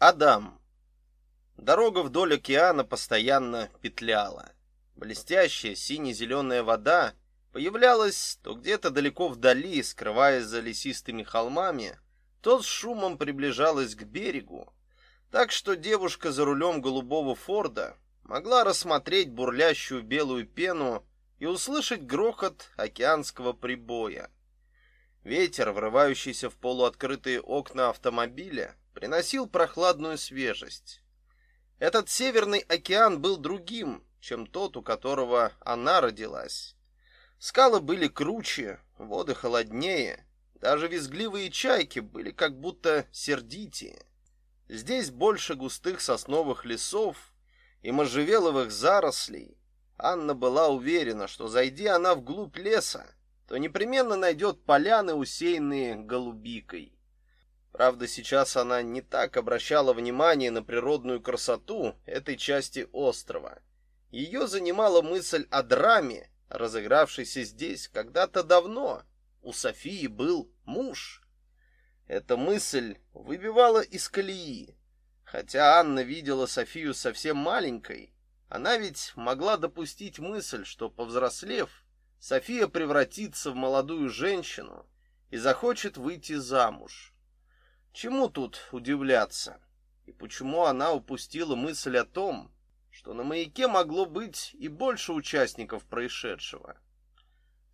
Адам. Дорога вдоль океана постоянно петляла. Блестящая сине-зеленая вода появлялась то где-то далеко вдали, скрываясь за лесистыми холмами, то с шумом приближалась к берегу, так что девушка за рулем голубого Форда могла рассмотреть бурлящую белую пену и услышать грохот океанского прибоя. Ветер, врывающийся в полуоткрытые окна автомобиля, приносил прохладную свежесть. Этот северный океан был другим, чем тот, у которого она родилась. Скалы были круче, воды холоднее, даже визгливые чайки были как будто сердитее. Здесь больше густых сосновых лесов и можжевеловых зарослей. Анна была уверена, что зайди она вглубь леса, то непременно найдет поляны, усеянные голубикой. Правда, сейчас она не так обращала внимание на природную красоту этой части острова. Ее занимала мысль о драме, разыгравшейся здесь когда-то давно. У Софии был муж. Эта мысль выбивала из колеи. Хотя Анна видела Софию совсем маленькой, она ведь могла допустить мысль, что повзрослев, София превратится в молодую женщину и захочет выйти замуж. Чему тут удивляться? И почему она упустила мысль о том, что на маяке могло быть и больше участников происшедшего?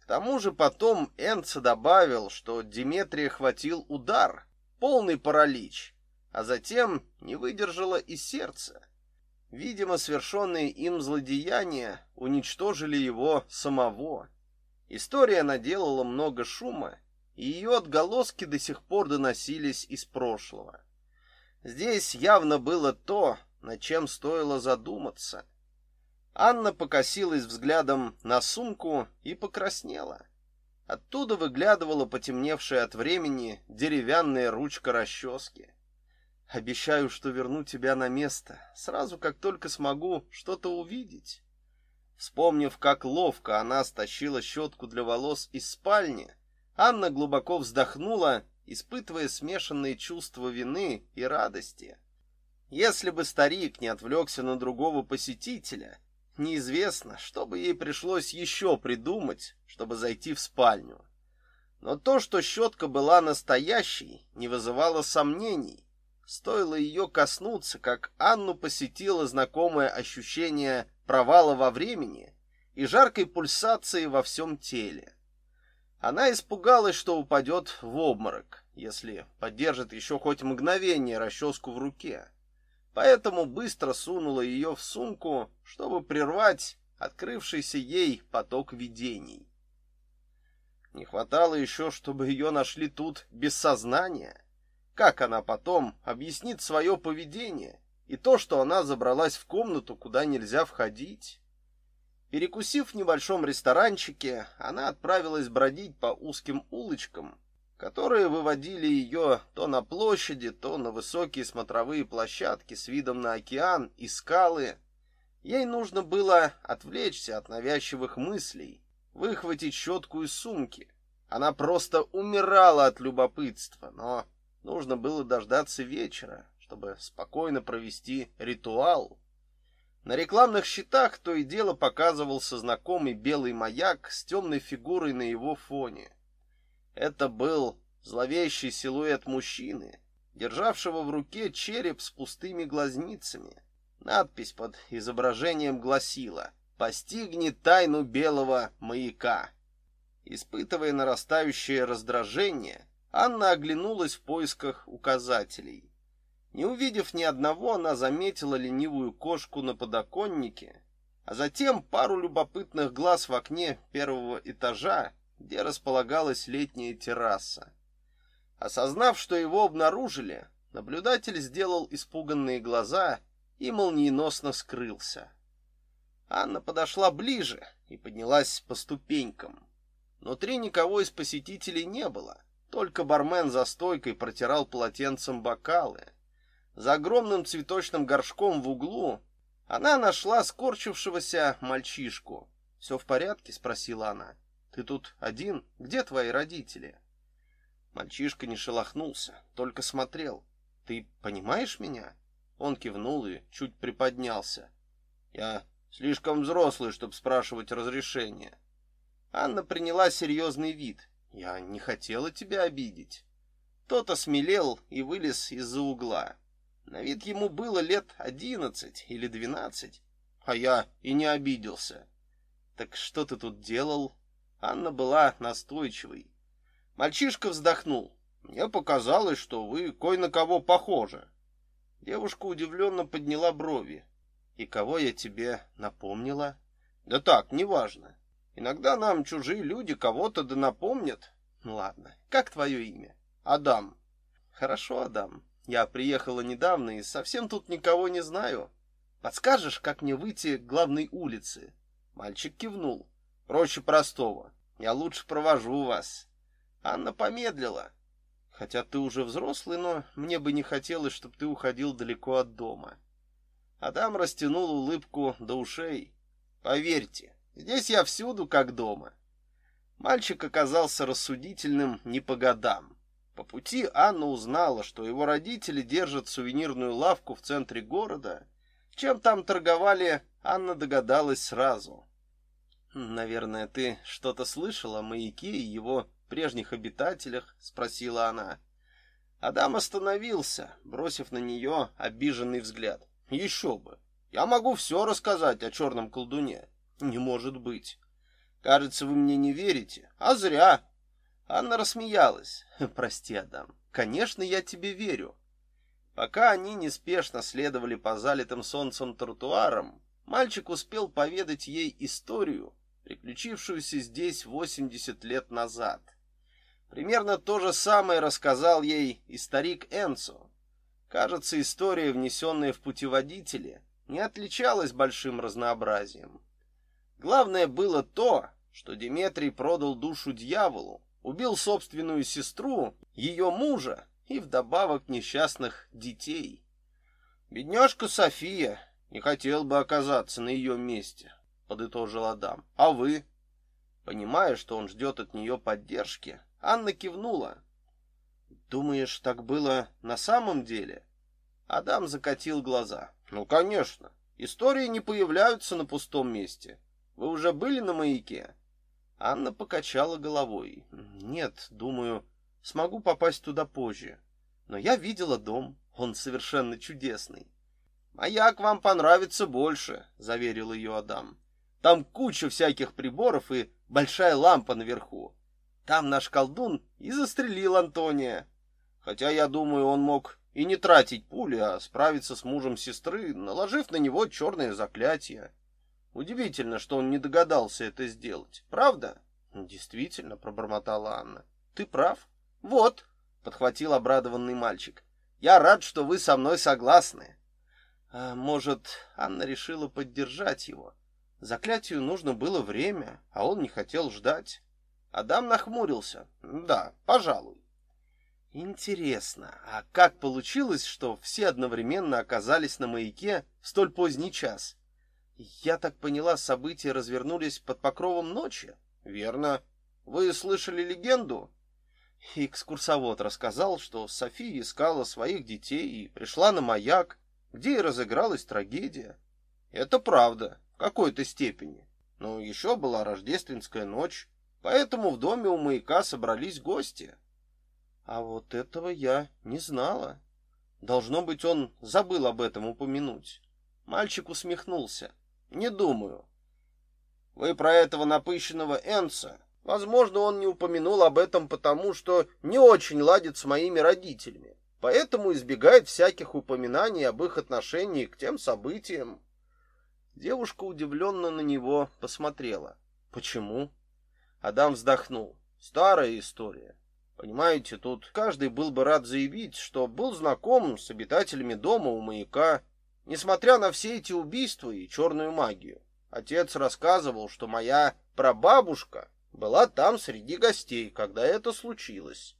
К тому же потом Энца добавил, что Диметрия хватил удар, полный паралич, а затем не выдержало и сердце. Видимо, совершенные им злодеяния уничтожили его самого. История наделала много шума, и ее отголоски до сих пор доносились из прошлого. Здесь явно было то, над чем стоило задуматься. Анна покосилась взглядом на сумку и покраснела. Оттуда выглядывала потемневшая от времени деревянная ручка расчески. Обещаю, что верну тебя на место, сразу как только смогу что-то увидеть. Вспомнив, как ловко она стащила щетку для волос из спальни, Анна глубоко вздохнула, испытывая смешанные чувства вины и радости. Если бы старик не отвлекся на другого посетителя, неизвестно, что бы ей пришлось еще придумать, чтобы зайти в спальню. Но то, что щетка была настоящей, не вызывало сомнений. Стоило ее коснуться, как Анну посетило знакомое ощущение провала во времени и жаркой пульсации во всем теле. Она испугалась, что упадет в обморок, если подержит еще хоть мгновение расческу в руке. Поэтому быстро сунула ее в сумку, чтобы прервать открывшийся ей поток видений. Не хватало еще, чтобы ее нашли тут без сознания. Как она потом объяснит свое поведение и то, что она забралась в комнату, куда нельзя входить? Перекусив в небольшом ресторанчике, она отправилась бродить по узким улочкам, которые выводили ее то на площади, то на высокие смотровые площадки с видом на океан и скалы. Ей нужно было отвлечься от навязчивых мыслей, выхватить щетку из сумки. Она просто умирала от любопытства, но нужно было дождаться вечера, чтобы спокойно провести ритуал. На рекламных щитах то и дело показывался знакомый белый маяк с темной фигурой на его фоне. Это был зловещий силуэт мужчины, державшего в руке череп с пустыми глазницами. Надпись под изображением гласила «Постигни тайну белого маяка». Испытывая нарастающее раздражение, Анна оглянулась в поисках указателей. Не увидев ни одного, она заметила ленивую кошку на подоконнике, а затем пару любопытных глаз в окне первого этажа, где располагалась летняя терраса. Осознав, что его обнаружили, наблюдатель сделал испуганные глаза и молниеносно скрылся. Анна подошла ближе и поднялась по ступенькам. Внутри никого из посетителей не было, только бармен за стойкой протирал полотенцем бокалы. За огромным цветочным горшком в углу она нашла скорчившегося мальчишку. «Все в порядке?» — спросила она. «Ты тут один? Где твои родители?» Мальчишка не шелохнулся, только смотрел. Ты понимаешь меня? Он кивнул и чуть приподнялся. Я слишком взрослый, чтобы спрашивать разрешения. Анна приняла серьезный вид. Я не хотела тебя обидеть. Тот осмелел и вылез из-за угла. На вид ему было лет одиннадцать или двенадцать, а я и не обиделся. Так что ты тут делал? Анна была настойчивой. Мальчишка вздохнул. Мне показалось, что вы кое на кого похожи. Девушка удивленно подняла брови. И кого я тебе напомнила? Да так, неважно. Иногда нам чужие люди кого-то да напомнят. Ну ладно. Как твое имя? Адам. Хорошо, Адам. Я приехала недавно и совсем тут никого не знаю. Подскажешь, как мне выйти к главной улице? Мальчик кивнул. Проще простого. Я лучше провожу вас. Анна помедлила. Хотя ты уже взрослый, но мне бы не хотелось, чтобы ты уходил далеко от дома. Адам растянул улыбку до ушей. Поверьте, здесь я всюду как дома. Мальчик оказался рассудительным не по годам. По пути Анна узнала, что его родители держат сувенирную лавку в центре города. Чем там торговали, Анна догадалась сразу. Наверное, ты что-то слышала о маяке и его прежних обитателях, спросила она. Адам остановился, бросив на нее обиженный взгляд. Еще бы. Я могу все рассказать о черном колдуне. Не может быть. Кажется, вы мне не верите. А зря. Анна рассмеялась. Прости, Адам. Конечно, я тебе верю. Пока они неспешно следовали по залитым солнцем тротуарам, мальчик успел поведать ей историю, приключившуюся здесь 80 лет назад. Примерно то же самое рассказал ей и старик Энцо. Кажется, история, внесенная в путеводители, не отличалась большим разнообразием. Главное было то, что Диметрий продал душу дьяволу, убил собственную сестру, ее мужа и вдобавок несчастных детей. Бедняжка София не хотел бы оказаться на ее месте, подытожил Адам. А вы? Понимая, что он ждет от нее поддержки, Анна кивнула. Думаешь, так было на самом деле? Адам закатил глаза. Ну, конечно. Истории не появляются на пустом месте. Вы уже были на маяке? Анна покачала головой. Нет, думаю, смогу попасть туда позже. Но я видела дом, он совершенно чудесный. Маяк вам понравится больше, заверил ее Адам. Там куча всяких приборов и большая лампа наверху. Там наш колдун и застрелил Антония. Хотя я думаю, он мог и не тратить пули, а справиться с мужем сестры, наложив на него черное заклятие. Удивительно, что он не догадался это сделать. Правда? Действительно, пробормотала Анна. Ты прав. Вот, подхватил обрадованный мальчик. Я рад, что вы со мной согласны. А может, Анна решила поддержать его. Заклятию нужно было время, а он не хотел ждать. Адам нахмурился. Да, пожалуй. Интересно, а как получилось, что все одновременно оказались на маяке в столь поздний час? Я так поняла, события развернулись под покровом ночи. Верно. Вы слышали легенду? Экскурсовод рассказал, что София искала своих детей и пришла на маяк, где и разыгралась трагедия. Это правда, в какой-то степени. Но еще была рождественская ночь, Поэтому в доме у маяка собрались гости. А вот этого я не знала. Должно быть, он забыл об этом упомянуть. Мальчик усмехнулся. Не думаю. Вы про этого напыщенного Энса? Возможно, он не упомянул об этом потому, что не очень ладит с моими родителями. Поэтому избегает всяких упоминаний об их отношении к тем событиям. Девушка удивленно на него посмотрела. Почему? Адам вздохнул. Старая история. Понимаете, тут каждый был бы рад заявить, что был знаком с обитателями дома у маяка, несмотря на все эти убийства и черную магию. Отец рассказывал, что моя прабабушка была там среди гостей, когда это случилось.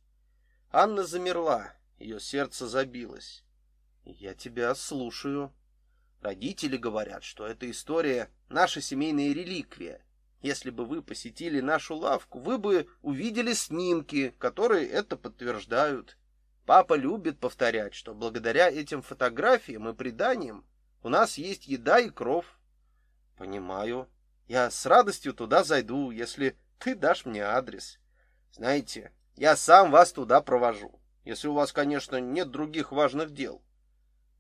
Анна замерла, ее сердце забилось. Я тебя слушаю. Родители говорят, что эта история наша семейная реликвия, если бы вы посетили нашу лавку, вы бы увидели снимки, которые это подтверждают. Папа любит повторять, что благодаря этим фотографиям и преданиям у нас есть еда и кров. Понимаю. Я с радостью туда зайду, если ты дашь мне адрес. Знаете, я сам вас туда провожу, если у вас, конечно, нет других важных дел.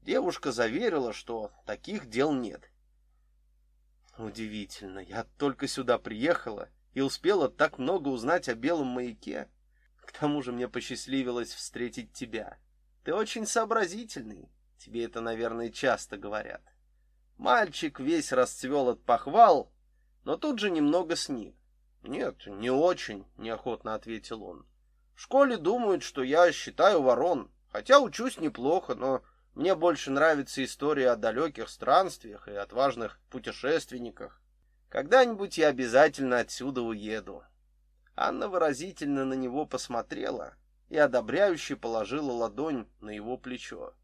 Девушка заверила, что таких дел нет. Удивительно, я только сюда приехала и успела так много узнать о белом маяке. К тому же мне посчастливилось встретить тебя. Ты очень сообразительный. Тебе это, наверное, часто говорят. Мальчик весь расцвел от похвал, но тут же немного сник. Нет, не очень, неохотно ответил он. В школе думают, что я считаю ворон, хотя учусь неплохо, но мне больше нравится история о далеких странствиях и отважных путешественниках. Когда-нибудь я обязательно отсюда уеду. Анна выразительно на него посмотрела и одобряюще положила ладонь на его плечо.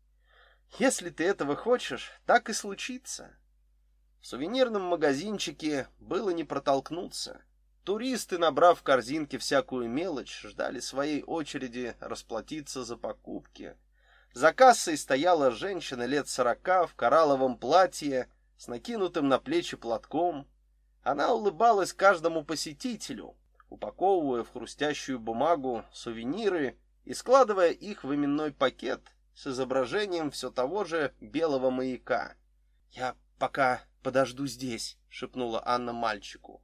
Если ты этого хочешь, так и случится. В сувенирном магазинчике было не протолкнуться. Туристы, набрав в корзинки всякую мелочь, ждали своей очереди расплатиться за покупки. За кассой стояла женщина лет сорока в коралловом платье с накинутым на плечи платком. Она улыбалась каждому посетителю, упаковывая в хрустящую бумагу сувениры и складывая их в именной пакет с изображением все того же белого маяка. "Я пока подожду здесь", шепнула Анна мальчику.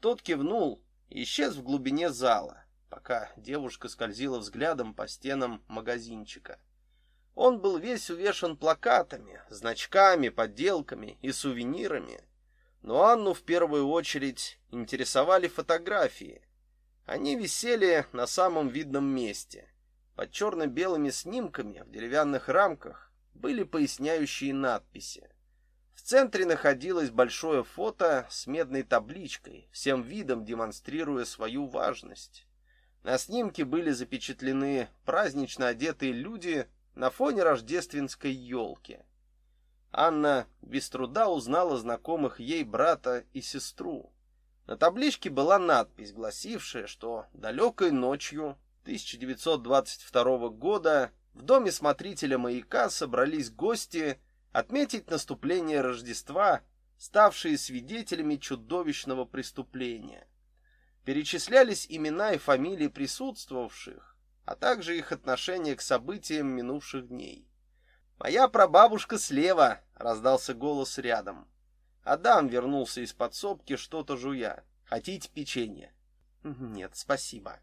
Тот кивнул и исчез в глубине зала, пока девушка скользила взглядом по стенам магазинчика. Он был весь увешан плакатами, значками, подделками и сувенирами. Но Анну в первую очередь интересовали фотографии. Они висели на самом видном месте. Под черно-белыми снимками в деревянных рамках были поясняющие надписи. В центре находилось большое фото с медной табличкой, всем видом демонстрируя свою важность. На снимке были запечатлены празднично одетые люди на фоне рождественской елки. Анна без труда узнала знакомых ей брата и сестру. На табличке была надпись, гласившая, что далекой ночью 1922 года в доме смотрителя маяка собрались гости отметить наступление Рождества, ставшие свидетелями чудовищного преступления. Перечислялись имена и фамилии присутствовавших, а также их отношение к событиям минувших дней. «Моя прабабушка слева!» — раздался голос рядом. Адам вернулся из подсобки, что-то жуя. «Хотите печенье?» «Нет, спасибо».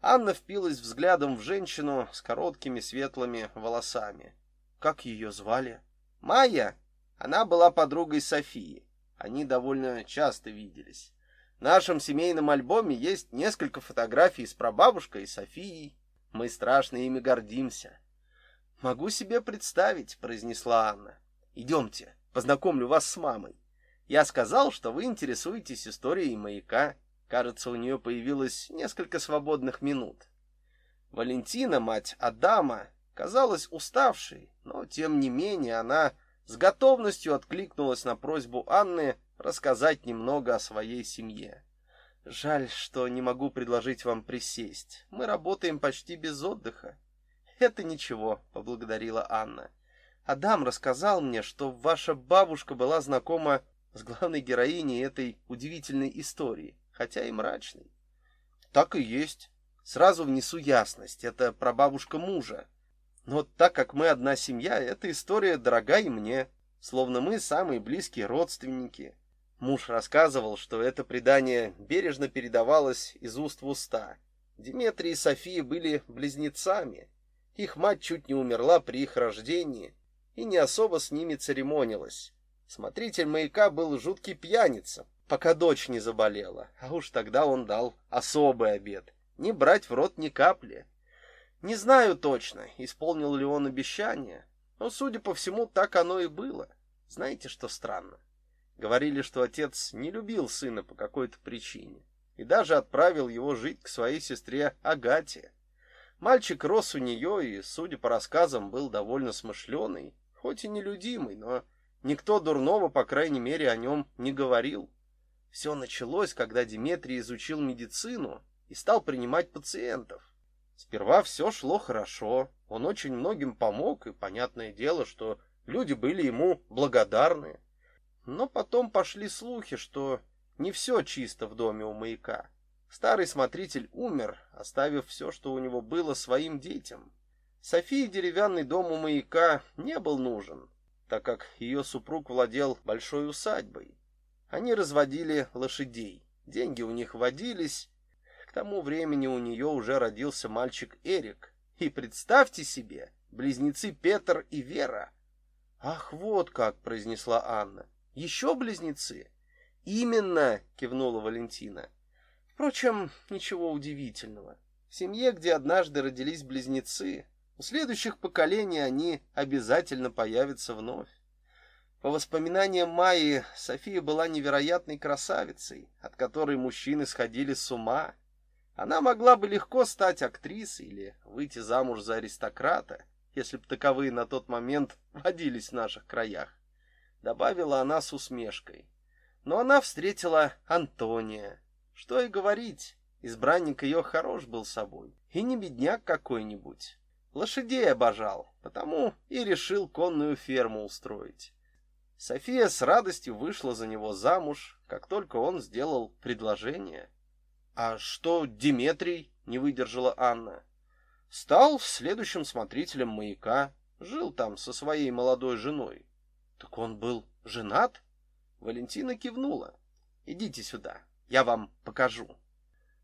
Анна впилась взглядом в женщину с короткими светлыми волосами. «Как ее звали?» «Майя. Она была подругой Софии. Они довольно часто виделись. В нашем семейном альбоме есть несколько фотографий с прабабушкой и Софией. Мы страшно ими гордимся. Могу себе представить, произнесла Анна. Идемте, познакомлю вас с мамой. Я сказал, что вы интересуетесь историей маяка. Кажется, у нее появилось несколько свободных минут. Валентина, мать Адама, казалась уставшей, но тем не менее она с готовностью откликнулась на просьбу Анны рассказать немного о своей семье. Жаль, что не могу предложить вам присесть. Мы работаем почти без отдыха. Это ничего, поблагодарила Анна. Адам рассказал мне, что ваша бабушка была знакома с главной героиней этой удивительной истории, хотя и мрачной. Так и есть. Сразу внесу ясность. Это про бабушка мужа. Но так как мы одна семья, эта история дорога и мне, словно мы самые близкие родственники. Муж рассказывал, что это предание бережно передавалось из уст в уста. Диметрий и София были близнецами. Их мать чуть не умерла при их рождении и не особо с ними церемонилась. Смотритель маяка был жуткий пьяница, пока дочь не заболела. А уж тогда он дал особый обет не брать в рот ни капли. Не знаю точно, исполнил ли он обещание, но, судя по всему, так оно и было. Знаете, что странно? Говорили, что отец не любил сына по какой-то причине и даже отправил его жить к своей сестре Агате. Мальчик рос у нее и, судя по рассказам, был довольно смышленый, хоть и нелюдимый, но никто дурного, по крайней мере, о нем не говорил. Все началось, когда Дмитрий изучил медицину и стал принимать пациентов. Сперва все шло хорошо, он очень многим помог, и понятное дело, что люди были ему благодарны. Но потом пошли слухи, что не все чисто в доме у маяка. Старый смотритель умер, оставив все, что у него было, своим детям. Софии деревянный дом у маяка не был нужен, так как ее супруг владел большой усадьбой. Они разводили лошадей, деньги у них водились, к тому времени у нее уже родился мальчик Эрик. И представьте себе, близнецы Петр и Вера. Ах, вот как, произнесла Анна. Еще близнецы? Именно, кивнула Валентина. Впрочем, ничего удивительного. В семье, где однажды родились близнецы, у следующих поколений они обязательно появятся вновь. По воспоминаниям Майи, София была невероятной красавицей, от которой мужчины сходили с ума. Она могла бы легко стать актрисой или выйти замуж за аристократа, если б таковые на тот момент водились в наших краях, добавила она с усмешкой. Но она встретила Антония. Что и говорить, избранник ее хорош был собой, и не бедняк какой-нибудь. Лошадей обожал, потому и решил конную ферму устроить. София с радостью вышла за него замуж, как только он сделал предложение. А что Диметрий? не выдержала Анна. Стал следующим смотрителем маяка, жил там со своей молодой женой. Так он был женат? Валентина кивнула. Идите сюда, я вам покажу.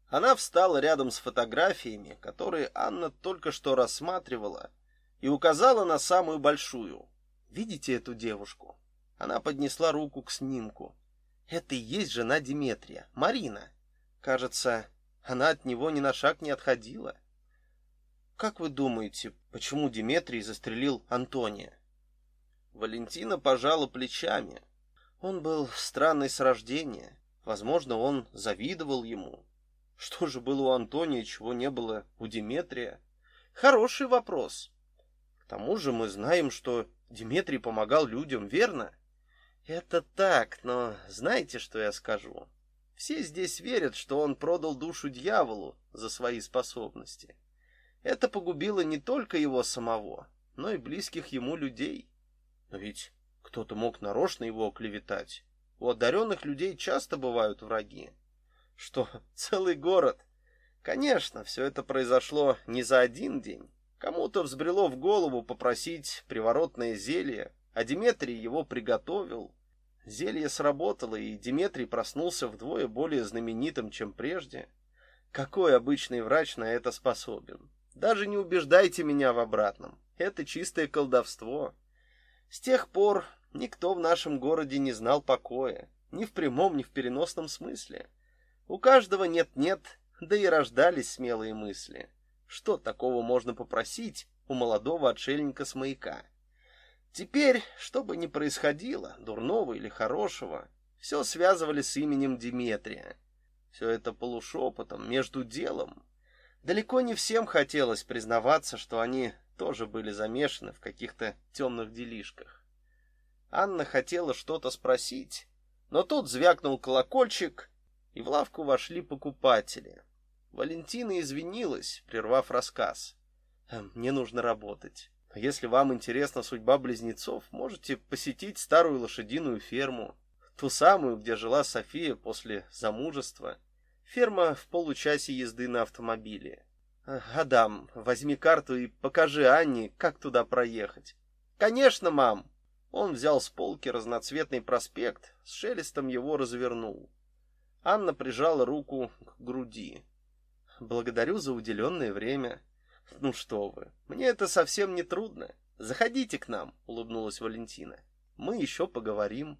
Она встала рядом с фотографиями, которые Анна только что рассматривала, и указала на самую большую. Видите эту девушку? Она поднесла руку к снимку. Это и есть жена Диметрия, Марина. Кажется, она от него ни на шаг не отходила. Как вы думаете, почему Диметрий застрелил Антония? Валентина пожала плечами. Он был странный с рождения. Возможно, он завидовал ему. Что же было у Антония, чего не было у Диметрия? Хороший вопрос. К тому же мы знаем, что Диметрий помогал людям, верно? Это так, но знаете, что я скажу? Все здесь верят, что он продал душу дьяволу за свои способности. Это погубило не только его самого, но и близких ему людей. Но ведь кто-то мог нарочно его оклеветать. У одаренных людей часто бывают враги. Что, целый город? Конечно, все это произошло не за один день. Кому-то взбрело в голову попросить приворотное зелье, а Диметрий его приготовил, Зелье сработало, и Диметрий проснулся вдвое более знаменитым, чем прежде. Какой обычный врач на это способен? Даже не убеждайте меня в обратном. Это чистое колдовство. С тех пор никто в нашем городе не знал покоя, ни в прямом, ни в переносном смысле. У каждого нет-нет, да и рождались смелые мысли. Что такого можно попросить у молодого отшельника с маяка? Теперь, что бы ни происходило, дурного или хорошего, все связывали с именем Диметрия. Все это полушепотом, между делом. Далеко не всем хотелось признаваться, что они тоже были замешаны в каких-то темных делишках. Анна хотела что-то спросить, но тут звякнул колокольчик, и в лавку вошли покупатели. Валентина извинилась, прервав рассказ. «Эм, «Мне нужно работать». Если вам интересна судьба близнецов, можете посетить старую лошадиную ферму, ту самую, где жила София после замужества. Ферма в получасе езды на автомобиле. Адам, возьми карту и покажи Анне, как туда проехать. Конечно, мам. Он взял с полки разноцветный проспект, с шелестом его развернул. Анна прижала руку к груди. Благодарю за уделенное время. Ну что вы, мне это совсем не трудно. Заходите к нам, улыбнулась Валентина. Мы еще поговорим.